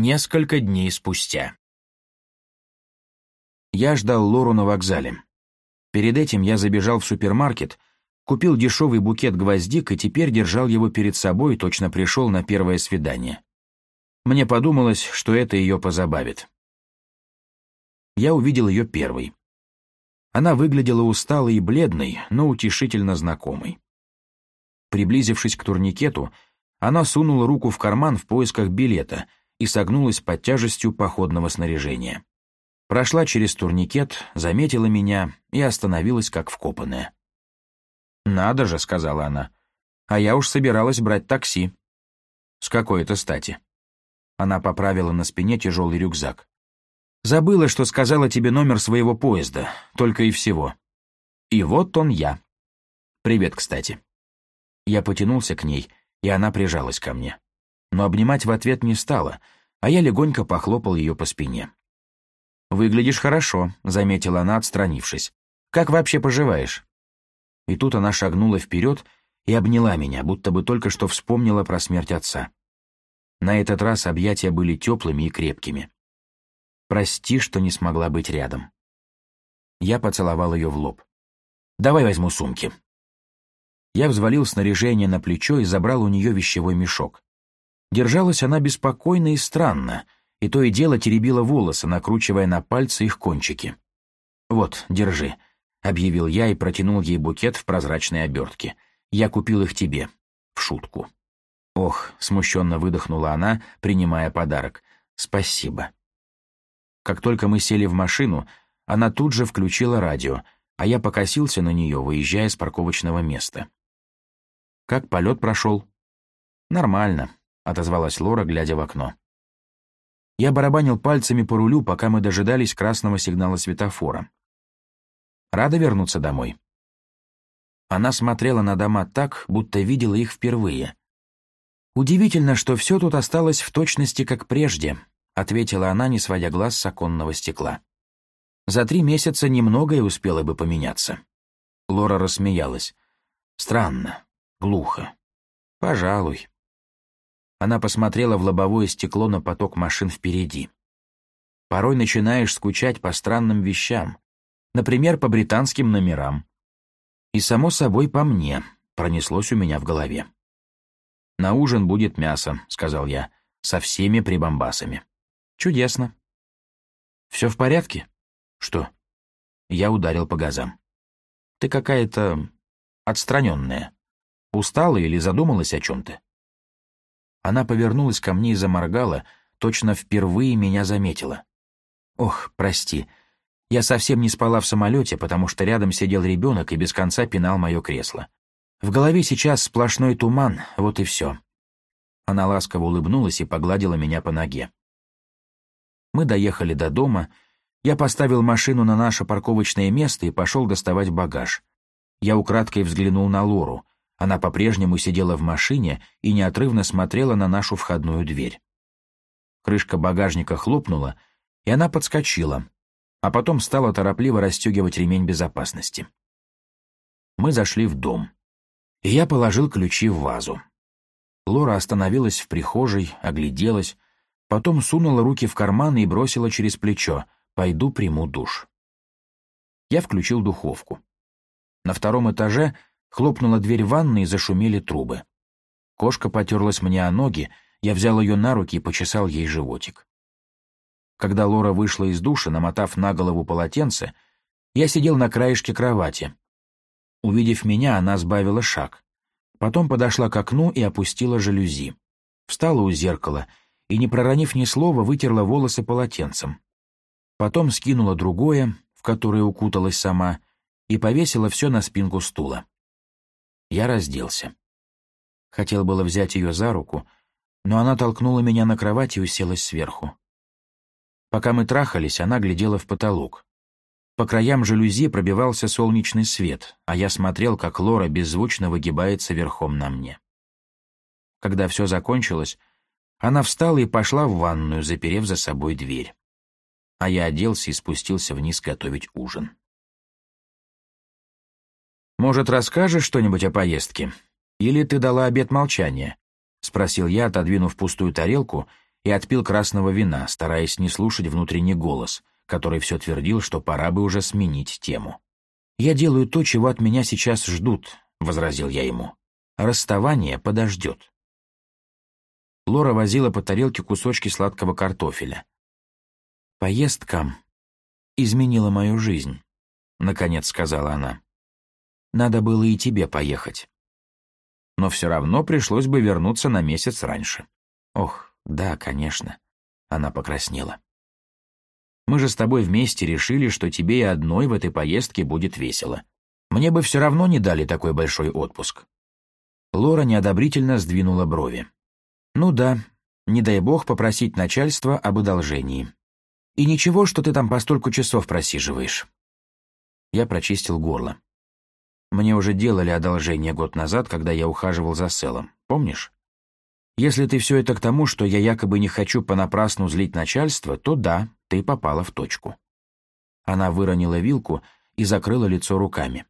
несколько дней спустя. Я ждал Лору на вокзале. Перед этим я забежал в супермаркет, купил дешевый букет гвоздик и теперь держал его перед собой, и точно пришел на первое свидание. Мне подумалось, что это ее позабавит. Я увидел ее первой. Она выглядела усталой и бледной, но утешительно знакомой. Приблизившись к турникету, она сунула руку в карман в поисках билета, и согнулась под тяжестью походного снаряжения. Прошла через турникет, заметила меня и остановилась как вкопанная. «Надо же», — сказала она, — «а я уж собиралась брать такси». «С какой это стати?» Она поправила на спине тяжелый рюкзак. «Забыла, что сказала тебе номер своего поезда, только и всего. И вот он я. Привет, кстати». Я потянулся к ней, и она прижалась ко мне. Но обнимать в ответ не стала — а я легонько похлопал ее по спине. «Выглядишь хорошо», — заметила она, отстранившись. «Как вообще поживаешь?» И тут она шагнула вперед и обняла меня, будто бы только что вспомнила про смерть отца. На этот раз объятия были теплыми и крепкими. «Прости, что не смогла быть рядом». Я поцеловал ее в лоб. «Давай возьму сумки». Я взвалил снаряжение на плечо и забрал у нее вещевой мешок. Держалась она беспокойно и странно, и то и дело теребила волосы, накручивая на пальцы их кончики. «Вот, держи», — объявил я и протянул ей букет в прозрачной обертке. «Я купил их тебе. В шутку». «Ох», — смущенно выдохнула она, принимая подарок. «Спасибо». Как только мы сели в машину, она тут же включила радио, а я покосился на нее, выезжая с парковочного места. «Как полет прошел?» «Нормально», — отозвалась Лора, глядя в окно. Я барабанил пальцами по рулю, пока мы дожидались красного сигнала светофора. Рада вернуться домой. Она смотрела на дома так, будто видела их впервые. «Удивительно, что все тут осталось в точности, как прежде», — ответила она, не сводя глаз с оконного стекла. «За три месяца немногое успело бы поменяться». Лора рассмеялась. «Странно, глухо. Пожалуй». Она посмотрела в лобовое стекло на поток машин впереди. Порой начинаешь скучать по странным вещам, например, по британским номерам. И, само собой, по мне, пронеслось у меня в голове. «На ужин будет мясо», — сказал я, — «со всеми прибамбасами». «Чудесно». «Все в порядке?» «Что?» Я ударил по газам. «Ты какая-то отстраненная. Устала или задумалась о чем-то?» Она повернулась ко мне и заморгала, точно впервые меня заметила. «Ох, прости. Я совсем не спала в самолете, потому что рядом сидел ребенок и без конца пинал мое кресло. В голове сейчас сплошной туман, вот и все». Она ласково улыбнулась и погладила меня по ноге. Мы доехали до дома. Я поставил машину на наше парковочное место и пошел доставать багаж. Я украдкой взглянул на Лору — она по-прежнему сидела в машине и неотрывно смотрела на нашу входную дверь. Крышка багажника хлопнула, и она подскочила, а потом стала торопливо расстегивать ремень безопасности. Мы зашли в дом. И я положил ключи в вазу. Лора остановилась в прихожей, огляделась, потом сунула руки в карманы и бросила через плечо «Пойду приму душ». Я включил духовку. На втором этаже Хлопнула дверь ванной и зашумели трубы. Кошка потерлась мне о ноги, я взял ее на руки и почесал ей животик. Когда Лора вышла из душа, намотав на голову полотенце, я сидел на краешке кровати. Увидев меня, она сбавила шаг. Потом подошла к окну и опустила жалюзи. Встала у зеркала и, не проронив ни слова, вытерла волосы полотенцем. Потом скинула другое, в которое укуталась сама, и повесила все на спинку стула. Я разделся. Хотел было взять ее за руку, но она толкнула меня на кровать и уселась сверху. Пока мы трахались, она глядела в потолок. По краям жалюзи пробивался солнечный свет, а я смотрел, как Лора беззвучно выгибается верхом на мне. Когда все закончилось, она встала и пошла в ванную, заперев за собой дверь. А я оделся и спустился вниз готовить ужин. «Может, расскажешь что-нибудь о поездке? Или ты дала обед молчания?» — спросил я, отодвинув пустую тарелку и отпил красного вина, стараясь не слушать внутренний голос, который все твердил, что пора бы уже сменить тему. «Я делаю то, чего от меня сейчас ждут», — возразил я ему. «Расставание подождет». Лора возила по тарелке кусочки сладкого картофеля. «Поездка изменила мою жизнь», — наконец сказала она. Надо было и тебе поехать. Но все равно пришлось бы вернуться на месяц раньше. Ох, да, конечно. Она покраснела. Мы же с тобой вместе решили, что тебе и одной в этой поездке будет весело. Мне бы все равно не дали такой большой отпуск. Лора неодобрительно сдвинула брови. Ну да, не дай бог попросить начальство об одолжении. И ничего, что ты там по столько часов просиживаешь. Я прочистил горло. Мне уже делали одолжение год назад, когда я ухаживал за Селом. Помнишь? Если ты все это к тому, что я якобы не хочу понапрасну злить начальство, то да, ты попала в точку». Она выронила вилку и закрыла лицо руками.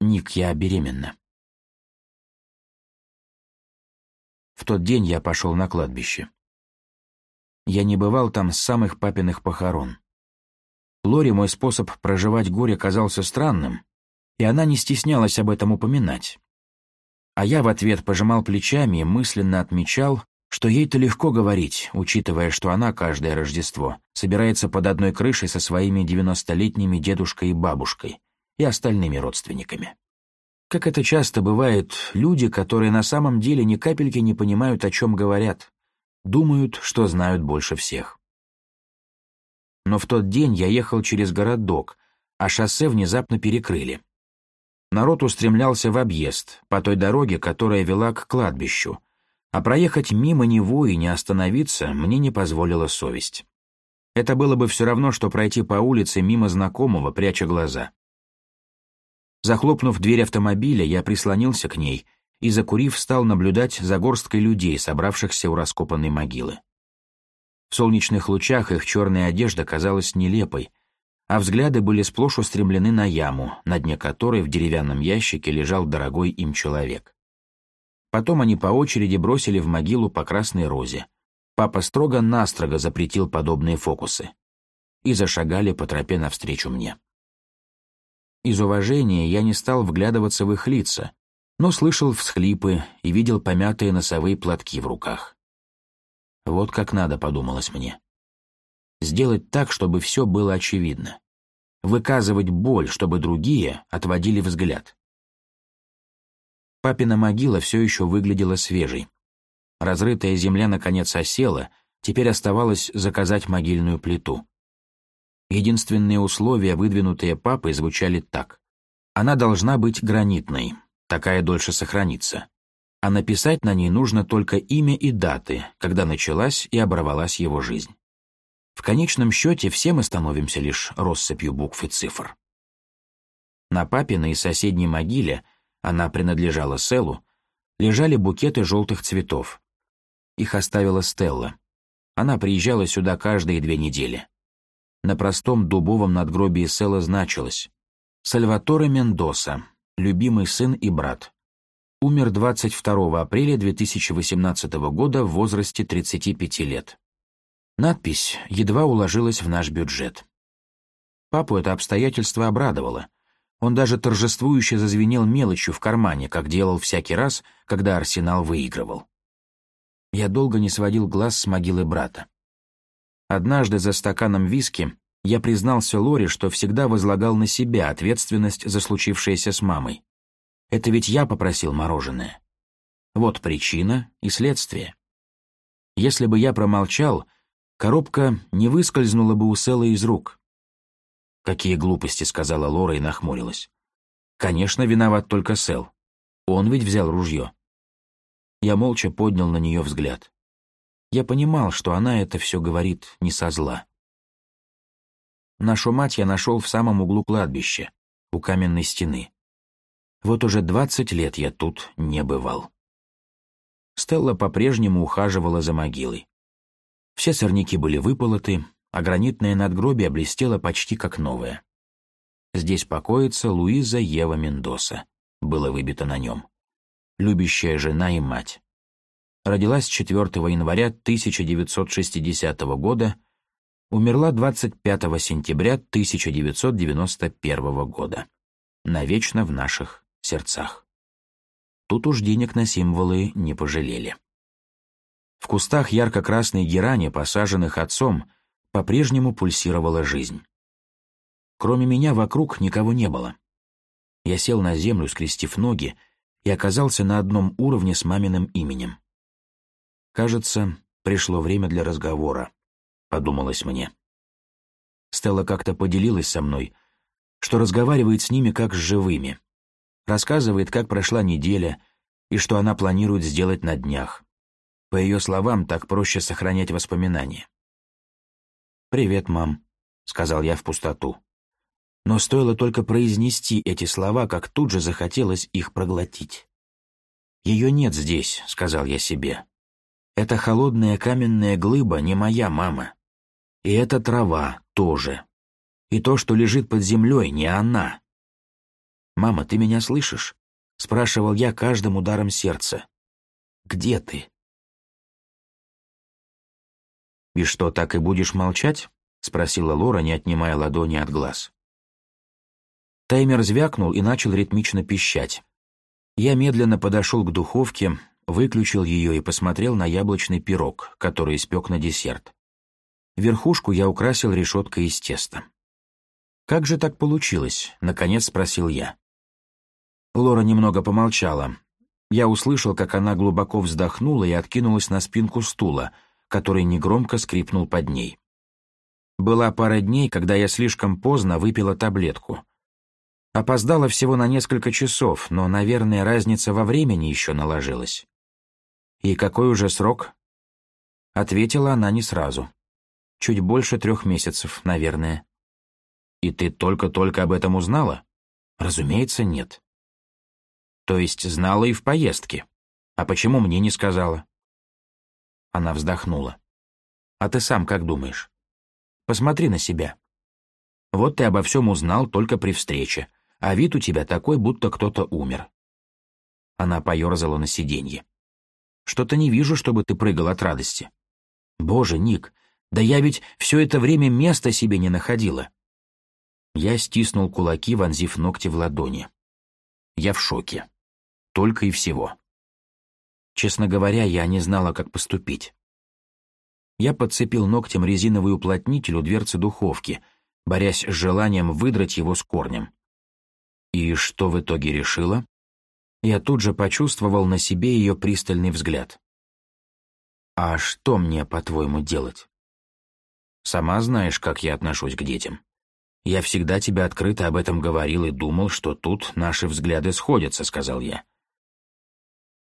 «Ник, я беременна». В тот день я пошел на кладбище. Я не бывал там с самых папиных похорон. Лори мой способ проживать горе казался странным, и она не стеснялась об этом упоминать. А я в ответ пожимал плечами и мысленно отмечал, что ей-то легко говорить, учитывая, что она каждое Рождество собирается под одной крышей со своими девяностолетними дедушкой и бабушкой и остальными родственниками. Как это часто бывает, люди, которые на самом деле ни капельки не понимают, о чем говорят, думают, что знают больше всех. Но в тот день я ехал через городок, а шоссе внезапно перекрыли народ устремлялся в объезд, по той дороге, которая вела к кладбищу, а проехать мимо него и не остановиться мне не позволила совесть. Это было бы все равно, что пройти по улице мимо знакомого, пряча глаза. Захлопнув дверь автомобиля, я прислонился к ней и, закурив, стал наблюдать за горсткой людей, собравшихся у раскопанной могилы. В солнечных лучах их черная одежда казалась нелепой — а взгляды были сплошь устремлены на яму, на дне которой в деревянном ящике лежал дорогой им человек. Потом они по очереди бросили в могилу по красной розе. Папа строго-настрого запретил подобные фокусы. И зашагали по тропе навстречу мне. Из уважения я не стал вглядываться в их лица, но слышал всхлипы и видел помятые носовые платки в руках. Вот как надо, подумалось мне. Сделать так, чтобы все было очевидно. Выказывать боль, чтобы другие отводили взгляд. Папина могила все еще выглядела свежей. Разрытая земля наконец осела, теперь оставалось заказать могильную плиту. Единственные условия, выдвинутые папой, звучали так. Она должна быть гранитной, такая дольше сохранится. А написать на ней нужно только имя и даты, когда началась и оборвалась его жизнь. В конечном счете все мы становимся лишь россыпью букв и цифр. На папиной и соседней могиле, она принадлежала Селу, лежали букеты желтых цветов. Их оставила Стелла. Она приезжала сюда каждые две недели. На простом дубовом надгробии Села значилось «Сальваторе Мендоса, любимый сын и брат. Умер 22 апреля 2018 года в возрасте 35 лет». Надпись едва уложилась в наш бюджет. Папу это обстоятельство обрадовало. Он даже торжествующе зазвенел мелочью в кармане, как делал всякий раз, когда «Арсенал» выигрывал. Я долго не сводил глаз с могилы брата. Однажды за стаканом виски я признался Лоре, что всегда возлагал на себя ответственность за случившееся с мамой. Это ведь я попросил мороженое. Вот причина и следствие. Если бы я промолчал, Коробка не выскользнула бы у Селла из рук. «Какие глупости», — сказала Лора и нахмурилась. «Конечно, виноват только Сел. Он ведь взял ружье». Я молча поднял на нее взгляд. Я понимал, что она это все говорит не со зла. Нашу мать я нашел в самом углу кладбища, у каменной стены. Вот уже двадцать лет я тут не бывал. Стелла по-прежнему ухаживала за могилой. Все сорняки были выполоты, а гранитное надгробие блестело почти как новое. Здесь покоится Луиза Ева Мендоса, было выбито на нем. Любящая жена и мать. Родилась 4 января 1960 года, умерла 25 сентября 1991 года. Навечно в наших сердцах. Тут уж денег на символы не пожалели. В кустах ярко-красной герани, посаженных отцом, по-прежнему пульсировала жизнь. Кроме меня вокруг никого не было. Я сел на землю, скрестив ноги, и оказался на одном уровне с маминым именем. «Кажется, пришло время для разговора», — подумалось мне. Стелла как-то поделилась со мной, что разговаривает с ними как с живыми, рассказывает, как прошла неделя и что она планирует сделать на днях. По ее словам, так проще сохранять воспоминания. «Привет, мам», — сказал я в пустоту. Но стоило только произнести эти слова, как тут же захотелось их проглотить. «Ее нет здесь», — сказал я себе. «Эта холодная каменная глыба не моя мама. И эта трава тоже. И то, что лежит под землей, не она». «Мама, ты меня слышишь?» — спрашивал я каждым ударом сердца. «Где ты?» «И что, так и будешь молчать?» — спросила Лора, не отнимая ладони от глаз. Таймер звякнул и начал ритмично пищать. Я медленно подошел к духовке, выключил ее и посмотрел на яблочный пирог, который испек на десерт. Верхушку я украсил решеткой из теста. «Как же так получилось?» — наконец спросил я. Лора немного помолчала. Я услышал, как она глубоко вздохнула и откинулась на спинку стула — который негромко скрипнул под ней. Была пара дней, когда я слишком поздно выпила таблетку. Опоздала всего на несколько часов, но, наверное, разница во времени еще наложилась. «И какой уже срок?» Ответила она не сразу. «Чуть больше трех месяцев, наверное». «И ты только-только об этом узнала?» «Разумеется, нет». «То есть знала и в поездке. А почему мне не сказала?» Она вздохнула. «А ты сам как думаешь? Посмотри на себя. Вот ты обо всем узнал только при встрече, а вид у тебя такой, будто кто-то умер». Она поерзала на сиденье. «Что-то не вижу, чтобы ты прыгал от радости». «Боже, Ник, да я ведь все это время места себе не находила». Я стиснул кулаки, вонзив ногти в ладони. Я в шоке. Только и всего. Честно говоря, я не знала, как поступить. Я подцепил ногтем резиновый уплотнитель у дверцы духовки, борясь с желанием выдрать его с корнем. И что в итоге решила? Я тут же почувствовал на себе ее пристальный взгляд. «А что мне, по-твоему, делать?» «Сама знаешь, как я отношусь к детям. Я всегда тебе открыто об этом говорил и думал, что тут наши взгляды сходятся», — сказал я.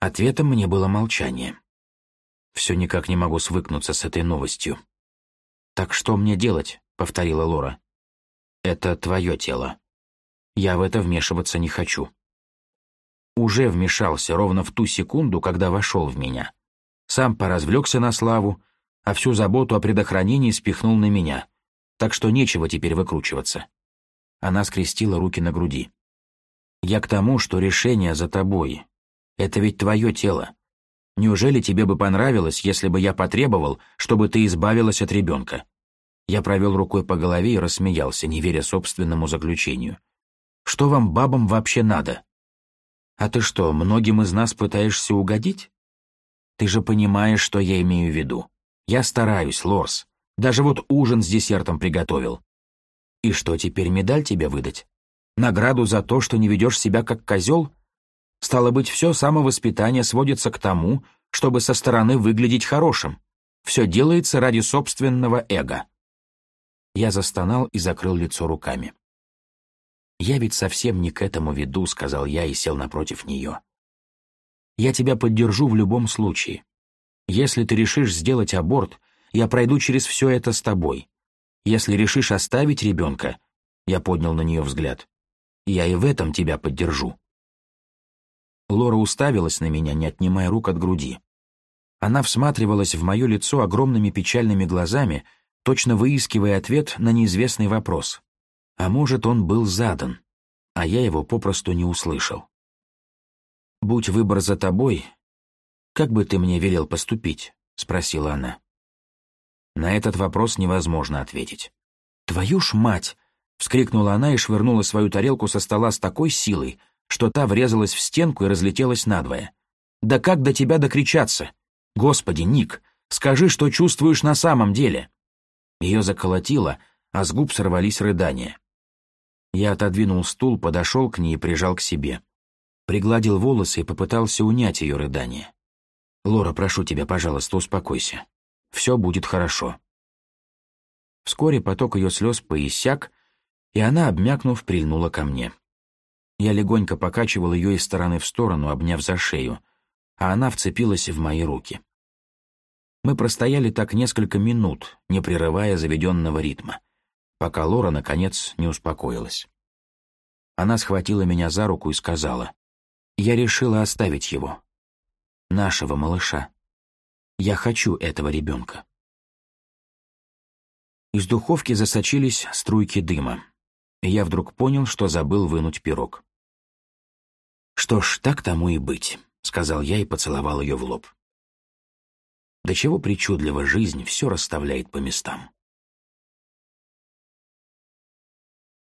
Ответом мне было молчание. Все никак не могу свыкнуться с этой новостью. «Так что мне делать?» — повторила Лора. «Это твое тело. Я в это вмешиваться не хочу». Уже вмешался ровно в ту секунду, когда вошел в меня. Сам поразвлекся на славу, а всю заботу о предохранении спихнул на меня. Так что нечего теперь выкручиваться. Она скрестила руки на груди. «Я к тому, что решение за тобой, это ведь твое тело. Неужели тебе бы понравилось, если бы я потребовал, чтобы ты избавилась от ребенка?» Я провел рукой по голове и рассмеялся, не веря собственному заключению. «Что вам, бабам, вообще надо?» «А ты что, многим из нас пытаешься угодить?» «Ты же понимаешь, что я имею в виду. Я стараюсь, Лорс. Даже вот ужин с десертом приготовил. И что, теперь медаль тебе выдать? Награду за то, что не ведешь себя как козел? Стало быть, все самовоспитание сводится к тому, чтобы со стороны выглядеть хорошим. Все делается ради собственного эго. Я застонал и закрыл лицо руками. «Я ведь совсем не к этому веду», — сказал я и сел напротив нее. «Я тебя поддержу в любом случае. Если ты решишь сделать аборт, я пройду через все это с тобой. Если решишь оставить ребенка...» — я поднял на нее взгляд. «Я и в этом тебя поддержу». Лора уставилась на меня, не отнимая рук от груди. Она всматривалась в мое лицо огромными печальными глазами, точно выискивая ответ на неизвестный вопрос. А может, он был задан, а я его попросту не услышал. «Будь выбор за тобой, как бы ты мне велел поступить?» — спросила она. На этот вопрос невозможно ответить. «Твою ж мать!» — вскрикнула она и швырнула свою тарелку со стола с такой силой, что та врезалась в стенку и разлетелась надвое. «Да как до тебя докричаться? Господи, Ник, скажи, что чувствуешь на самом деле!» Ее заколотило, а с губ сорвались рыдания. Я отодвинул стул, подошел к ней и прижал к себе. Пригладил волосы и попытался унять ее рыдание. «Лора, прошу тебя, пожалуйста, успокойся. Все будет хорошо». Вскоре поток ее слез поиссяк, и она, обмякнув, прильнула ко мне. Я легонько покачивал ее из стороны в сторону, обняв за шею, а она вцепилась в мои руки. Мы простояли так несколько минут, не прерывая заведенного ритма, пока Лора, наконец, не успокоилась. Она схватила меня за руку и сказала, «Я решила оставить его, нашего малыша. Я хочу этого ребенка». Из духовки засочились струйки дыма, и я вдруг понял, что забыл вынуть пирог. «Что ж, так тому и быть», — сказал я и поцеловал ее в лоб. До чего причудливо жизнь все расставляет по местам.